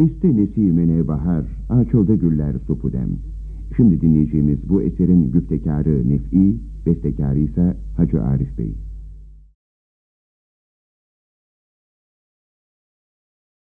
Esti nesimene bahar, açıldı güller sopudem. Şimdi dinleyeceğimiz bu eserin güftekarı Nef'i, bestekarı ise Hacı Arif Bey.